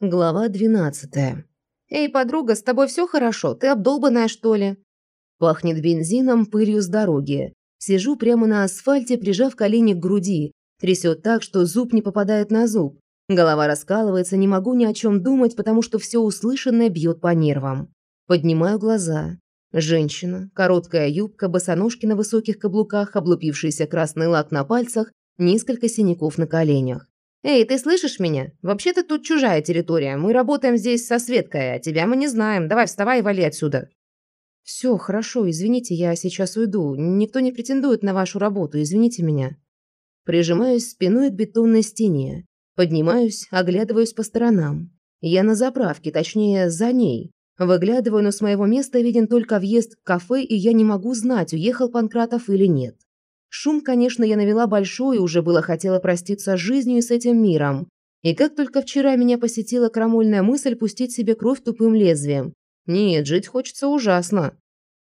Глава 12. «Эй, подруга, с тобой все хорошо? Ты обдолбанная, что ли?» Пахнет бензином, пылью с дороги. Сижу прямо на асфальте, прижав колени к груди. Трясет так, что зуб не попадает на зуб. Голова раскалывается, не могу ни о чем думать, потому что все услышанное бьет по нервам. Поднимаю глаза. Женщина, короткая юбка, босоножки на высоких каблуках, облупившийся красный лак на пальцах, несколько синяков на коленях. «Эй, ты слышишь меня? Вообще-то тут чужая территория. Мы работаем здесь со Светкой, а тебя мы не знаем. Давай вставай и вали отсюда». «Все, хорошо, извините, я сейчас уйду. Никто не претендует на вашу работу, извините меня». Прижимаюсь спиной к бетонной стене. Поднимаюсь, оглядываюсь по сторонам. Я на заправке, точнее, за ней. Выглядываю, но с моего места виден только въезд в кафе, и я не могу знать, уехал Панкратов или нет. Шум, конечно, я навела большой, уже было хотела проститься с жизнью и с этим миром. И как только вчера меня посетила крамольная мысль пустить себе кровь тупым лезвием. Нет, жить хочется ужасно.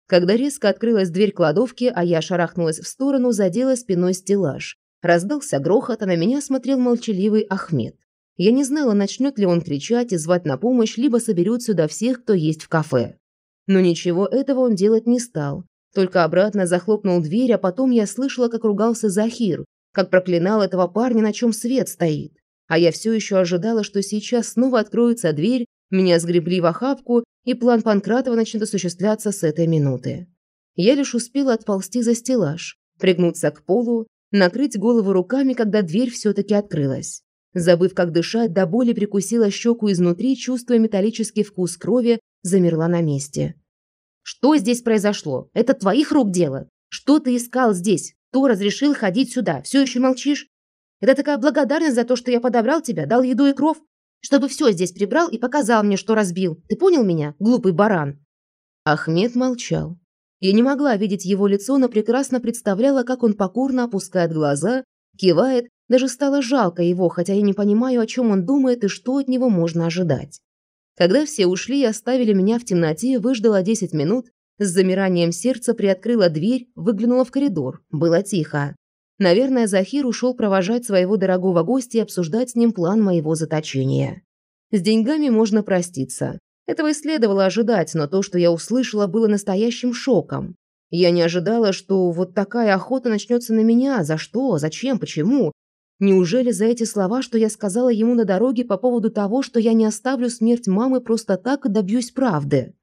Когда резко открылась дверь кладовки, а я шарахнулась в сторону, задела спиной стеллаж. Раздался грохот, а на меня смотрел молчаливый Ахмед. Я не знала, начнет ли он кричать и звать на помощь, либо соберет сюда всех, кто есть в кафе. Но ничего этого он делать не стал. Только обратно захлопнул дверь, а потом я слышала, как ругался Захир, как проклинал этого парня, на чем свет стоит. А я все еще ожидала, что сейчас снова откроется дверь, меня сгребли в охапку, и план Панкратова начнет осуществляться с этой минуты. Я лишь успела отползти за стеллаж, пригнуться к полу, накрыть голову руками, когда дверь все-таки открылась. Забыв, как дышать, до боли прикусила щеку изнутри, чувствуя металлический вкус крови, замерла на месте. Что здесь произошло? Это твоих рук дело? Что ты искал здесь? Кто разрешил ходить сюда? Все еще молчишь? Это такая благодарность за то, что я подобрал тебя, дал еду и кров, чтобы все здесь прибрал и показал мне, что разбил. Ты понял меня, глупый баран?» Ахмед молчал. Я не могла видеть его лицо, но прекрасно представляла, как он покорно опускает глаза, кивает, даже стало жалко его, хотя я не понимаю, о чем он думает и что от него можно ожидать. Когда все ушли и оставили меня в темноте, выждала 10 минут, с замиранием сердца приоткрыла дверь, выглянула в коридор. Было тихо. Наверное, Захир ушел провожать своего дорогого гостя и обсуждать с ним план моего заточения. С деньгами можно проститься. Этого и следовало ожидать, но то, что я услышала, было настоящим шоком. Я не ожидала, что вот такая охота начнется на меня. За что? Зачем? Почему? Неужели за эти слова, что я сказала ему на дороге по поводу того, что я не оставлю смерть мамы просто так и добьюсь правды?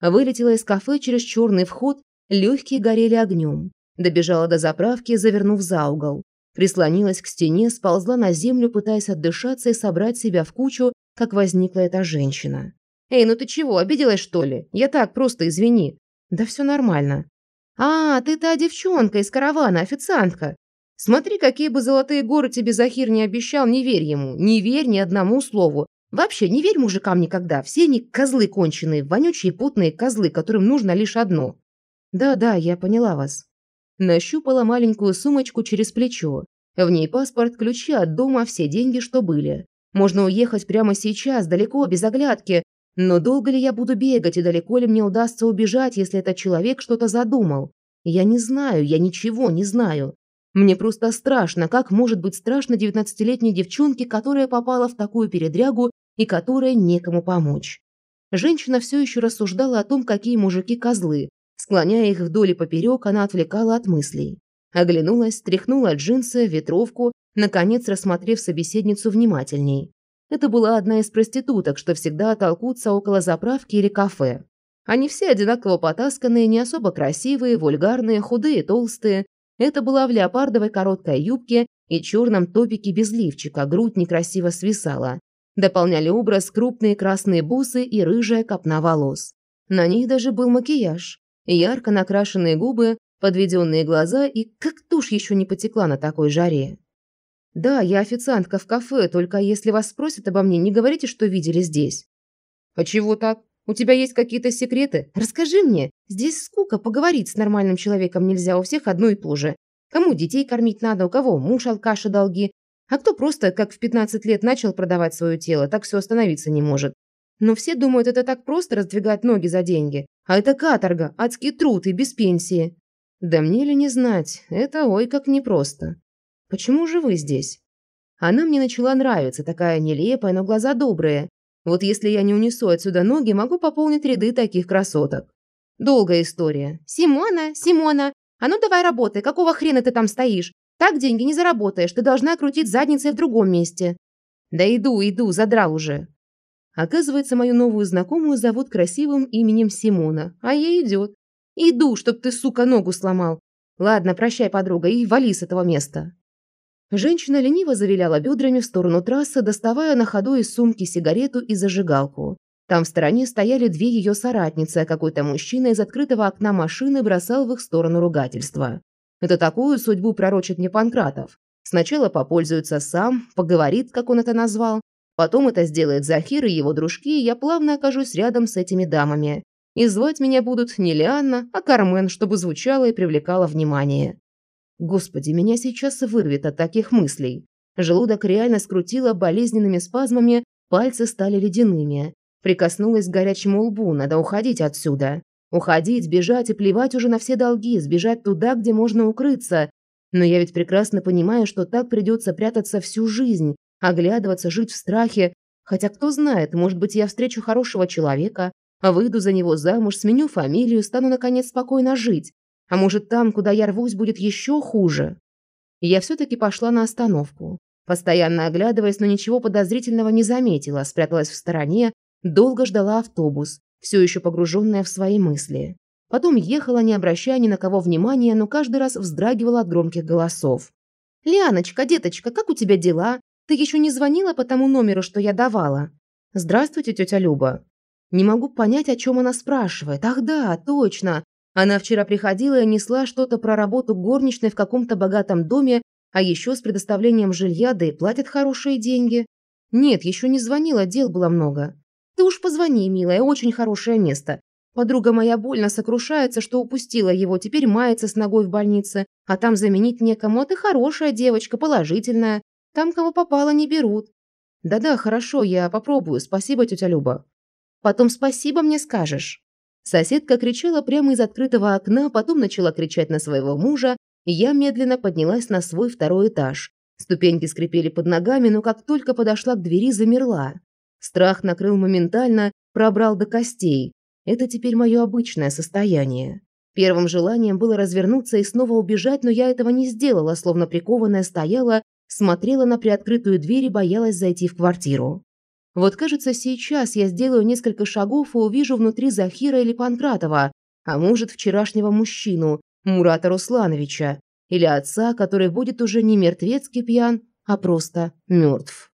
Вылетела из кафе через черный вход, легкие горели огнем. Добежала до заправки, завернув за угол. Прислонилась к стене, сползла на землю, пытаясь отдышаться и собрать себя в кучу, как возникла эта женщина. «Эй, ну ты чего, обиделась, что ли? Я так, просто извини». «Да все нормально». «А, ты та девчонка из каравана, официантка. Смотри, какие бы золотые горы тебе Захир не обещал, не верь ему, не верь ни одному слову. Вообще, не верь мужикам никогда, все они козлы конченые, вонючие путные козлы, которым нужно лишь одно. Да-да, я поняла вас. Нащупала маленькую сумочку через плечо. В ней паспорт, ключи от дома, все деньги, что были. Можно уехать прямо сейчас, далеко, без оглядки. Но долго ли я буду бегать и далеко ли мне удастся убежать, если этот человек что-то задумал? Я не знаю, я ничего не знаю. Мне просто страшно, как может быть страшно девятнадцатилетней девчонке, которая попала в такую передрягу и которая некому помочь. Женщина все еще рассуждала о том, какие мужики козлы. Склоняя их вдоль и поперек, она отвлекала от мыслей. Оглянулась, стряхнула джинсы, ветровку, наконец рассмотрев собеседницу внимательней. Это была одна из проституток, что всегда толкутся около заправки или кафе. Они все одинаково потасканные, не особо красивые, вульгарные, худые, толстые, это была в леопардовой короткой юбке и черном топике без лифчика, грудь некрасиво свисала. Дополняли образ крупные красные бусы и рыжая копна волос. На ней даже был макияж. Ярко накрашенные губы, подведенные глаза и как тушь еще не потекла на такой жаре. «Да, я официантка в кафе, только если вас спросят обо мне, не говорите, что видели здесь». «А чего так? У тебя есть какие-то секреты? Расскажи мне. Здесь скука, поговорить с нормальным человеком нельзя, у всех одно и то же. Кому детей кормить надо, у кого муж алкаши долги. А кто просто, как в 15 лет начал продавать свое тело, так все остановиться не может. Но все думают, это так просто раздвигать ноги за деньги. А это каторга, адский труд и без пенсии. Да мне ли не знать, это ой как непросто. Почему же вы здесь? Она мне начала нравиться, такая нелепая, но глаза добрые. Вот если я не унесу отсюда ноги, могу пополнить ряды таких красоток. Долгая история. «Симона, Симона, а ну давай работай, какого хрена ты там стоишь? Так деньги не заработаешь, ты должна крутить задницей в другом месте». «Да иду, иду, задрал уже». Оказывается, мою новую знакомую зовут красивым именем Симона, а ей идет. «Иду, чтоб ты, сука, ногу сломал. Ладно, прощай, подруга, и вали с этого места». Женщина лениво завиляла бедрами в сторону трассы, доставая на ходу из сумки сигарету и зажигалку. Там в стороне стояли две ее соратницы, а какой-то мужчина из открытого окна машины бросал в их сторону ругательства. Это такую судьбу пророчит мне Панкратов. Сначала попользуется сам, поговорит, как он это назвал. Потом это сделает Захир и его дружки, и я плавно окажусь рядом с этими дамами. И звать меня будут не Лианна, а Кармен, чтобы звучало и привлекало внимание. Господи, меня сейчас вырвет от таких мыслей. Желудок реально скрутило болезненными спазмами, пальцы стали ледяными. Прикоснулась к горячему лбу, надо уходить отсюда. Уходить, бежать и плевать уже на все долги, сбежать туда, где можно укрыться. Но я ведь прекрасно понимаю, что так придется прятаться всю жизнь, оглядываться, жить в страхе. Хотя кто знает, может быть, я встречу хорошего человека, выйду за него замуж, сменю фамилию, стану, наконец, спокойно жить. А может, там, куда я рвусь, будет еще хуже? И я все-таки пошла на остановку. Постоянно оглядываясь, но ничего подозрительного не заметила, спряталась в стороне, долго ждала автобус, все еще погруженная в свои мысли. Потом ехала, не обращая ни на кого внимания, но каждый раз вздрагивала от громких голосов. «Лианочка, деточка, как у тебя дела? Ты еще не звонила по тому номеру, что я давала?» «Здравствуйте, тетя Люба». Не могу понять, о чем она спрашивает. Ах да, точно. Она вчера приходила и несла что-то про работу горничной в каком-то богатом доме, а еще с предоставлением жилья, да и платят хорошие деньги. Нет, еще не звонила, дел было много. Ты уж позвони, милая, очень хорошее место. Подруга моя больно сокрушается, что упустила его, теперь мается с ногой в больнице, а там заменить некому, а ты хорошая девочка, положительная. Там кого попало не берут. Да-да, хорошо, я попробую, спасибо, тетя Люба. Потом спасибо мне скажешь. Соседка кричала прямо из открытого окна, потом начала кричать на своего мужа, и я медленно поднялась на свой второй этаж. Ступеньки скрипели под ногами, но как только подошла к двери, замерла. Страх накрыл моментально, пробрал до костей. Это теперь мое обычное состояние. Первым желанием было развернуться и снова убежать, но я этого не сделала, словно прикованная стояла, смотрела на приоткрытую дверь и боялась зайти в квартиру. Вот, кажется, сейчас я сделаю несколько шагов и увижу внутри Захира или Панкратова, а может, вчерашнего мужчину, Мурата Руслановича, или отца, который будет уже не мертвецкий пьян, а просто мертв.